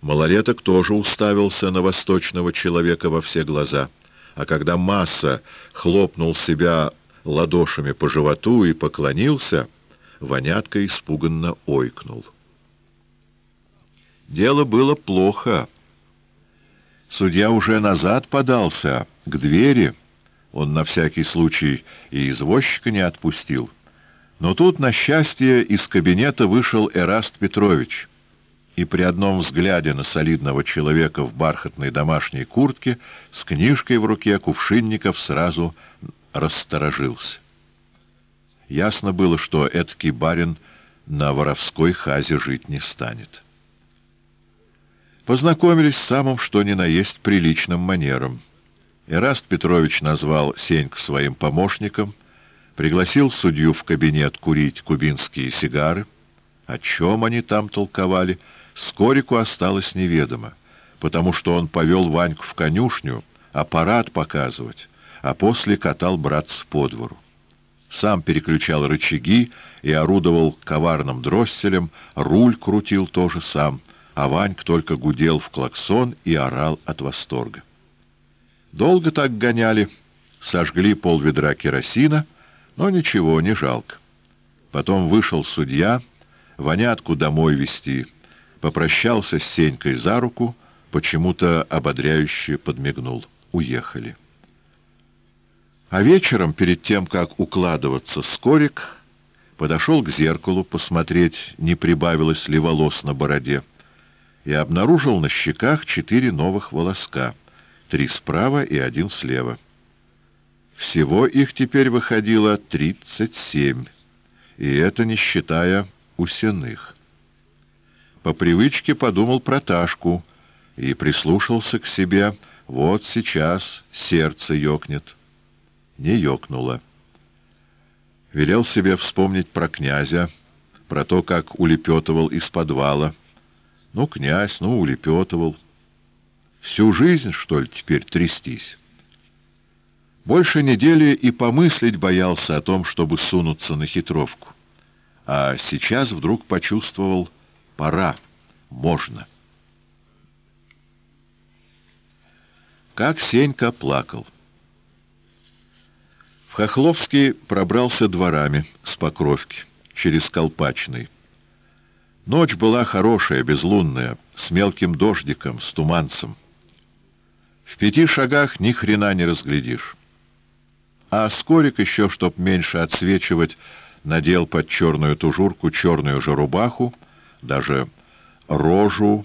Малолеток тоже уставился на восточного человека во все глаза — а когда Масса хлопнул себя ладошами по животу и поклонился, Вонятка испуганно ойкнул. Дело было плохо. Судья уже назад подался, к двери. Он на всякий случай и извозчика не отпустил. Но тут, на счастье, из кабинета вышел Эраст Петрович — и при одном взгляде на солидного человека в бархатной домашней куртке с книжкой в руке Кувшинников сразу расторожился. Ясно было, что эдакий барин на воровской хазе жить не станет. Познакомились самым что ни на есть приличным манером. Эраст Петрович назвал Сеньку своим помощником, пригласил судью в кабинет курить кубинские сигары. О чем они там толковали — Скорику осталось неведомо, потому что он повел Ваньку в конюшню аппарат показывать, а после катал братца по двору. Сам переключал рычаги и орудовал коварным дросселем, руль крутил тоже сам, а Ваньк только гудел в клаксон и орал от восторга. Долго так гоняли, сожгли полведра керосина, но ничего, не жалко. Потом вышел судья, вонятку домой вести — попрощался с Сенькой за руку, почему-то ободряюще подмигнул. Уехали. А вечером, перед тем, как укладываться Скорик, подошел к зеркалу посмотреть, не прибавилось ли волос на бороде, и обнаружил на щеках четыре новых волоска, три справа и один слева. Всего их теперь выходило тридцать семь, и это не считая усяных. По привычке подумал про Ташку и прислушался к себе. Вот сейчас сердце ёкнет. Не ёкнуло. Велел себе вспомнить про князя, про то, как улепетывал из подвала. Ну, князь, ну, улепетывал. Всю жизнь, что ли, теперь трястись? Больше недели и помыслить боялся о том, чтобы сунуться на хитровку. А сейчас вдруг почувствовал Пора. Можно. Как Сенька плакал. В Хохловский пробрался дворами с Покровки, через Колпачный. Ночь была хорошая, безлунная, с мелким дождиком, с туманцем. В пяти шагах ни хрена не разглядишь. А Скорик еще, чтоб меньше отсвечивать, надел под черную тужурку черную же рубаху, даже рожу,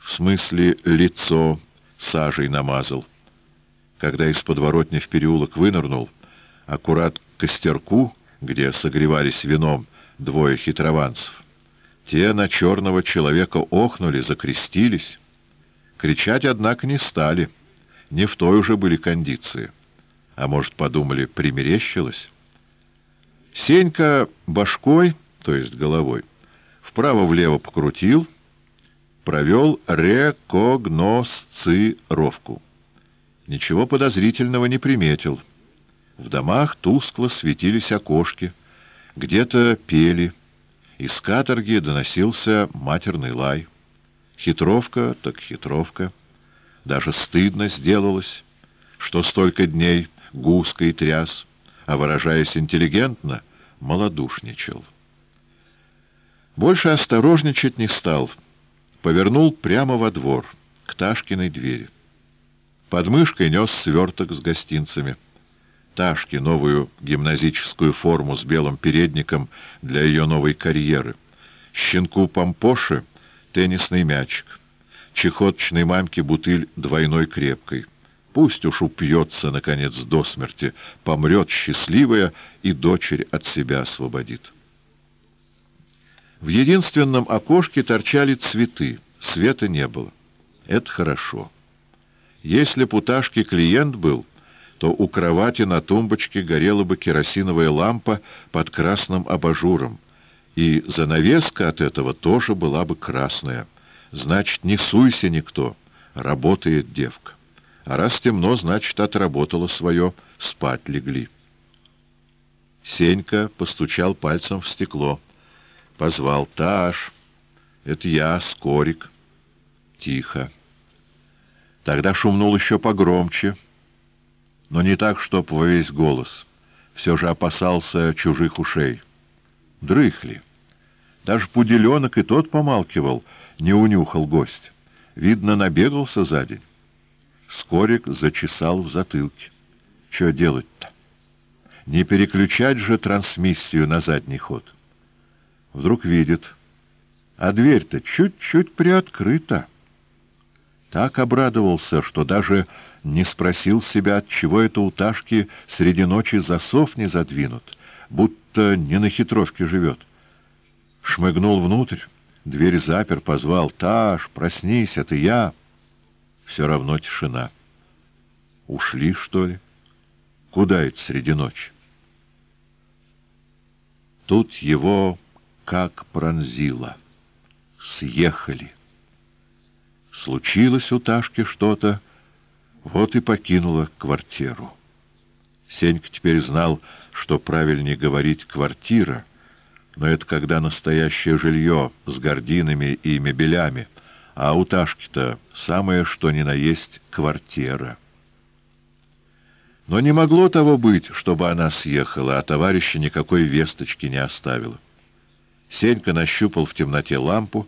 в смысле лицо, сажей намазал. Когда из подворотни в переулок вынырнул, аккурат к костерку, где согревались вином двое хитрованцев, те на черного человека охнули, закрестились. Кричать, однако, не стали, не в той уже были кондиции. А может, подумали, примерещилось? Сенька башкой, то есть головой, вправо-влево покрутил, провел рекогносцировку. Ничего подозрительного не приметил. В домах тускло светились окошки, где-то пели, из каторги доносился матерный лай. Хитровка так хитровка. Даже стыдно сделалось, что столько дней гуской тряс, а, выражаясь интеллигентно, малодушничал. Больше осторожничать не стал. повернул прямо во двор, к Ташкиной двери. Под мышкой нес сверток с гостинцами. Ташке новую гимназическую форму с белым передником для ее новой карьеры. Щенку Помпоши теннисный мячик. Чехоточной мамке бутыль двойной крепкой. Пусть уж упьется, наконец, до смерти, помрет счастливая и дочерь от себя освободит. В единственном окошке торчали цветы, света не было. Это хорошо. Если путашки клиент был, то у кровати на тумбочке горела бы керосиновая лампа под красным абажуром, и занавеска от этого тоже была бы красная. Значит, не суйся никто, работает девка. А раз темно, значит, отработала свое, спать легли. Сенька постучал пальцем в стекло. Позвал Таш. Это я, Скорик. Тихо. Тогда шумнул еще погромче, но не так, чтоб во весь голос. Все же опасался чужих ушей. Дрыхли. Даже пуделенок и тот помалкивал, не унюхал гость. Видно, набегался за день. Скорик зачесал в затылке. Что делать-то? Не переключать же трансмиссию на задний ход. Вдруг видит, а дверь-то чуть-чуть приоткрыта. Так обрадовался, что даже не спросил себя, от чего это у Ташки среди ночи засов не задвинут, будто не на хитровке живет. Шмыгнул внутрь, дверь запер, позвал «Таш, проснись, это я!» Все равно тишина. Ушли, что ли? Куда это среди ночи? Тут его как пронзило. Съехали. Случилось у Ташки что-то, вот и покинула квартиру. Сенька теперь знал, что правильнее говорить «квартира», но это когда настоящее жилье с гординами и мебелями, а у Ташки-то самое что ни на есть квартира. Но не могло того быть, чтобы она съехала, а товарища никакой весточки не оставила. Сенька нащупал в темноте лампу,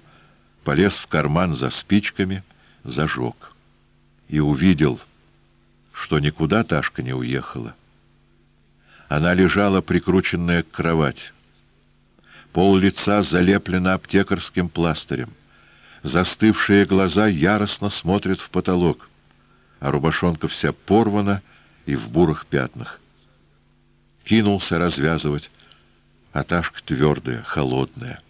полез в карман за спичками, зажег. И увидел, что никуда Ташка не уехала. Она лежала, прикрученная к кровати. Пол лица залеплено аптекарским пластырем. Застывшие глаза яростно смотрят в потолок, а рубашонка вся порвана и в бурых пятнах. Кинулся развязывать, а Ташка твердая, холодная,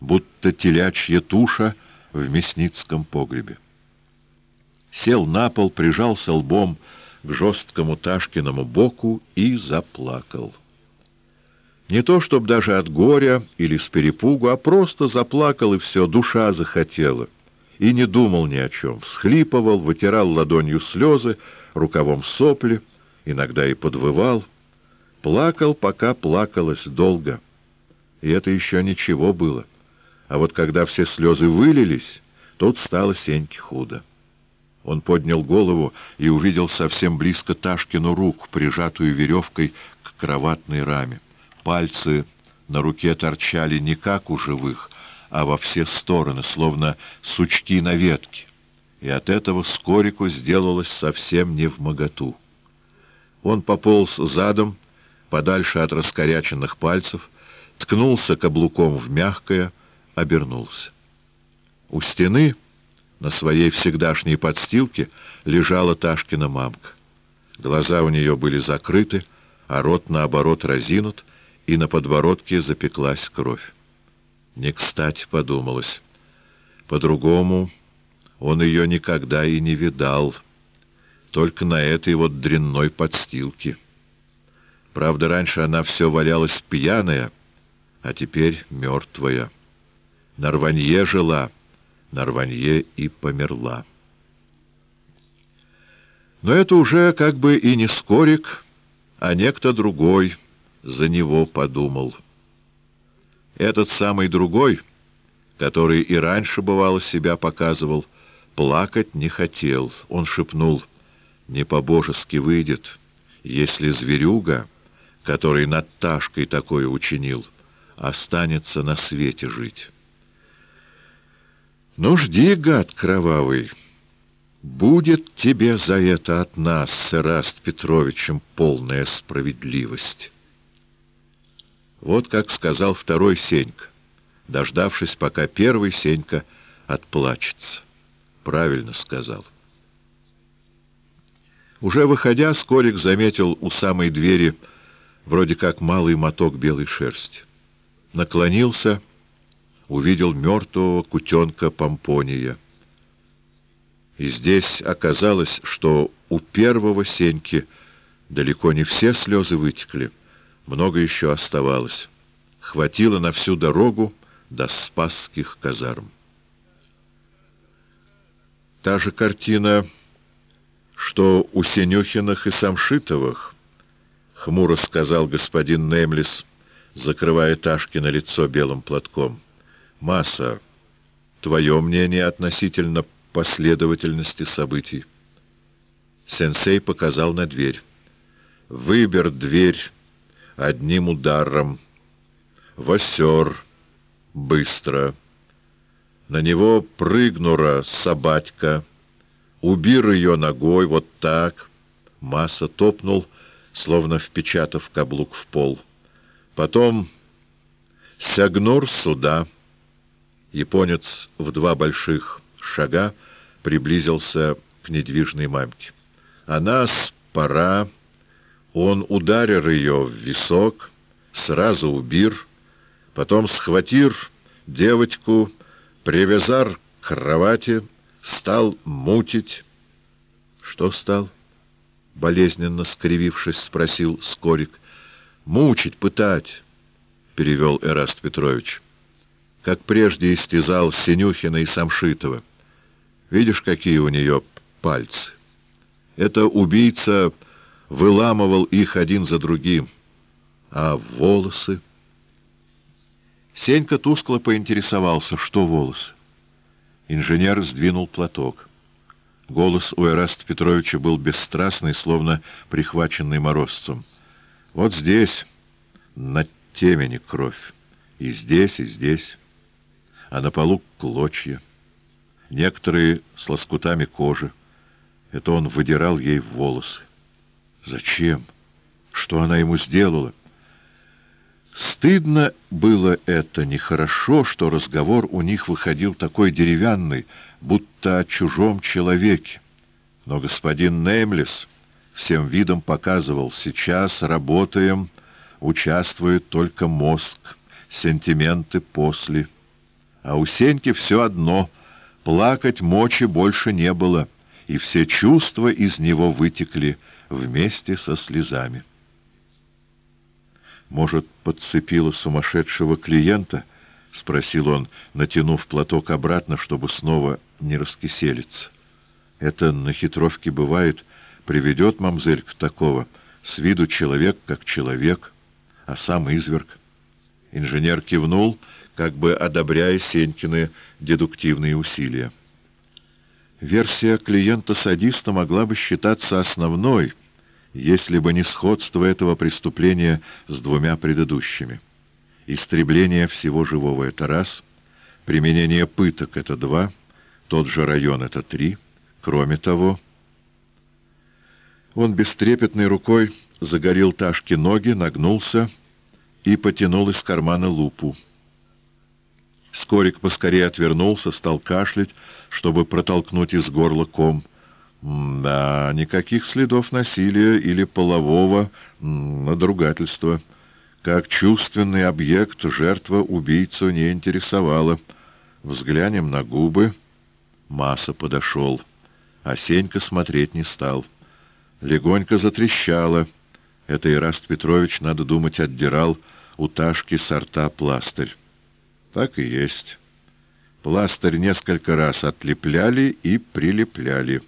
будто телячья туша в мясницком погребе. Сел на пол, прижался лбом к жесткому Ташкиному боку и заплакал. Не то, чтоб даже от горя или с перепугу, а просто заплакал, и все, душа захотела. И не думал ни о чем. Всхлипывал, вытирал ладонью слезы, рукавом сопли, иногда и подвывал. Плакал, пока плакалось долго. И это еще ничего было. А вот когда все слезы вылились, тут стало Сеньке худо. Он поднял голову и увидел совсем близко Ташкину руку, прижатую веревкой к кроватной раме. Пальцы на руке торчали не как у живых, а во все стороны, словно сучки на ветке. И от этого Скорику сделалось совсем не в моготу. Он пополз задом, подальше от раскоряченных пальцев, ткнулся каблуком в мягкое, обернулся. У стены, на своей всегдашней подстилке, лежала Ташкина мамка. Глаза у нее были закрыты, а рот, наоборот, разинут — и на подбородке запеклась кровь. Не кстати подумалось. По-другому он ее никогда и не видал, только на этой вот дрянной подстилке. Правда, раньше она все валялась пьяная, а теперь мертвая. На рванье жила, на рванье и померла. Но это уже как бы и не скорик, а некто другой — за него подумал. Этот самый другой, который и раньше, бывало, себя показывал, плакать не хотел. Он шепнул, не по-божески выйдет, если зверюга, который над Ташкой такое учинил, останется на свете жить. Ну, жди, гад кровавый, будет тебе за это от нас с Петровичем полная справедливость. Вот как сказал второй Сенька, дождавшись, пока первый Сенька отплачется. Правильно сказал. Уже выходя, Скорик заметил у самой двери вроде как малый моток белой шерсти. Наклонился, увидел мертвого кутенка Помпония. И здесь оказалось, что у первого Сеньки далеко не все слезы вытекли, много еще оставалось. Хватило на всю дорогу до Спасских казарм. Та же картина что у Синюхиных и Самшитовых, — хмуро сказал господин Немлис, закрывая Ташки на лицо белым платком. — Масса, твое мнение относительно последовательности событий? Сенсей показал на дверь. — Выбер дверь одним ударом. Восер. Быстро. На него прыгнула собатька — Убир ее ногой, вот так. Масса топнул, словно впечатав каблук в пол. Потом сягнур сюда. Японец в два больших шага приблизился к недвижной мамке. Она пора. Он ударил ее в висок, сразу убир, потом схватир девочку, привязар к кровати, стал мутить. — Что стал? — болезненно скривившись, спросил Скорик. — Мучить, пытать, — перевел Эраст Петрович. Как прежде истязал Синюхина и Самшитова. Видишь, какие у нее пальцы? Это убийца выламывал их один за другим. А волосы? Сенька тускло поинтересовался, что волосы. Инженер сдвинул платок. Голос у Эраста Петровича был бесстрастный, словно прихваченный морозцем. «Вот здесь, на темени кровь. И здесь, и здесь. А на полу клочья. Некоторые с лоскутами кожи. Это он выдирал ей волосы. Зачем? Что она ему сделала?» Стыдно было это, нехорошо, что разговор у них выходил такой деревянный, будто о чужом человеке. Но господин Неймлес всем видом показывал, сейчас работаем, участвует только мозг, сентименты после. А у Сеньки все одно, плакать мочи больше не было, и все чувства из него вытекли вместе со слезами. «Может, подцепила сумасшедшего клиента?» — спросил он, натянув платок обратно, чтобы снова не раскиселиться. «Это на хитровке бывает. Приведет мамзель к такого. С виду человек как человек, а сам изверг». Инженер кивнул, как бы одобряя Сенькины дедуктивные усилия. Версия клиента-садиста могла бы считаться основной — если бы не сходство этого преступления с двумя предыдущими. Истребление всего живого — это раз, применение пыток — это два, тот же район — это три. Кроме того... Он бестрепетной рукой загорел Ташке ноги, нагнулся и потянул из кармана лупу. Скорик поскорее отвернулся, стал кашлять, чтобы протолкнуть из горла ком — да, никаких следов насилия или полового надругательства. Как чувственный объект жертва убийцу не интересовала. Взглянем на губы. Масса подошел, а Сенька смотреть не стал. Легонько затрещало. Это Ираст Петрович, надо думать, отдирал у Ташки сорта пластырь. Так и есть. Пластырь несколько раз отлепляли и прилепляли.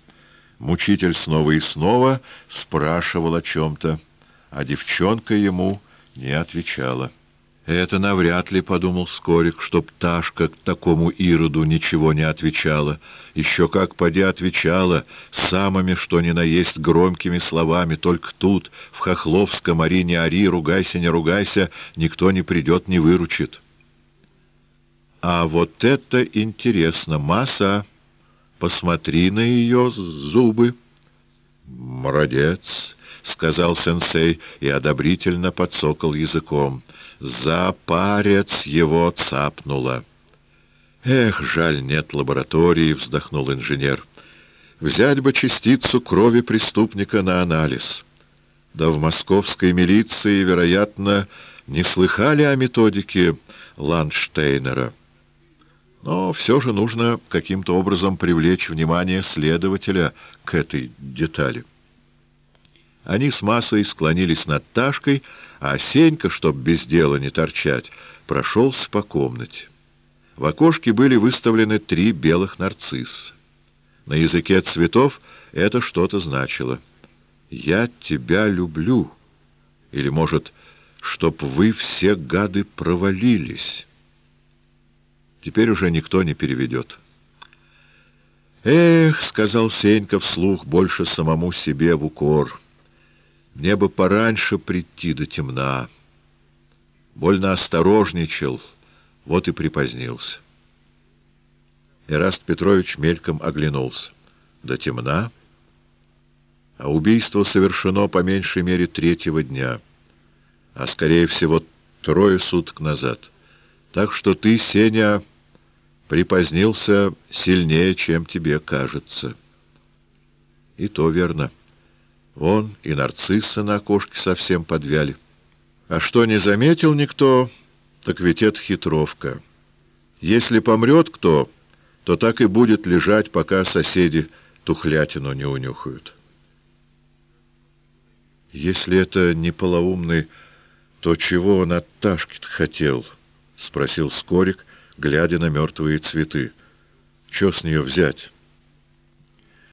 Мучитель снова и снова спрашивал о чем-то, а девчонка ему не отвечала. «Это навряд ли, — подумал Скорик, — чтоб Ташка к такому Ироду ничего не отвечала. Еще как поди отвечала, самыми, что ни на есть, громкими словами. Только тут, в Хохловском, ори, ругайся не ругайся, никто не придет, не выручит». А вот это интересно. Масса, посмотри на ее зубы. Молодец, — сказал сенсей и одобрительно подсокал языком. За парец его цапнуло. Эх, жаль, нет лаборатории, — вздохнул инженер. Взять бы частицу крови преступника на анализ. Да в московской милиции, вероятно, не слыхали о методике Ландштейнера. Но все же нужно каким-то образом привлечь внимание следователя к этой детали. Они с массой склонились над Ташкой, а Сенька, чтоб без дела не торчать, прошелся по комнате. В окошке были выставлены три белых нарцисса. На языке цветов это что-то значило. «Я тебя люблю» или, может, «чтоб вы все гады провалились». Теперь уже никто не переведет. «Эх», — сказал Сенька вслух, больше самому себе в укор, — «мне бы пораньше прийти до темна». Больно осторожничал, вот и припозднился. Эраст Петрович мельком оглянулся. До темна? А убийство совершено по меньшей мере третьего дня, а, скорее всего, трое суток назад. Так что ты, Сеня, припозднился сильнее, чем тебе кажется. И то верно. Вон и нарциссы на окошке совсем подвяли. А что не заметил никто, так ведь это хитровка. Если помрет кто то так и будет лежать, пока соседи тухлятину не унюхают. Если это не полоумный, то чего он от ташки хотел? — спросил Скорик, глядя на мертвые цветы. — Че с нее взять?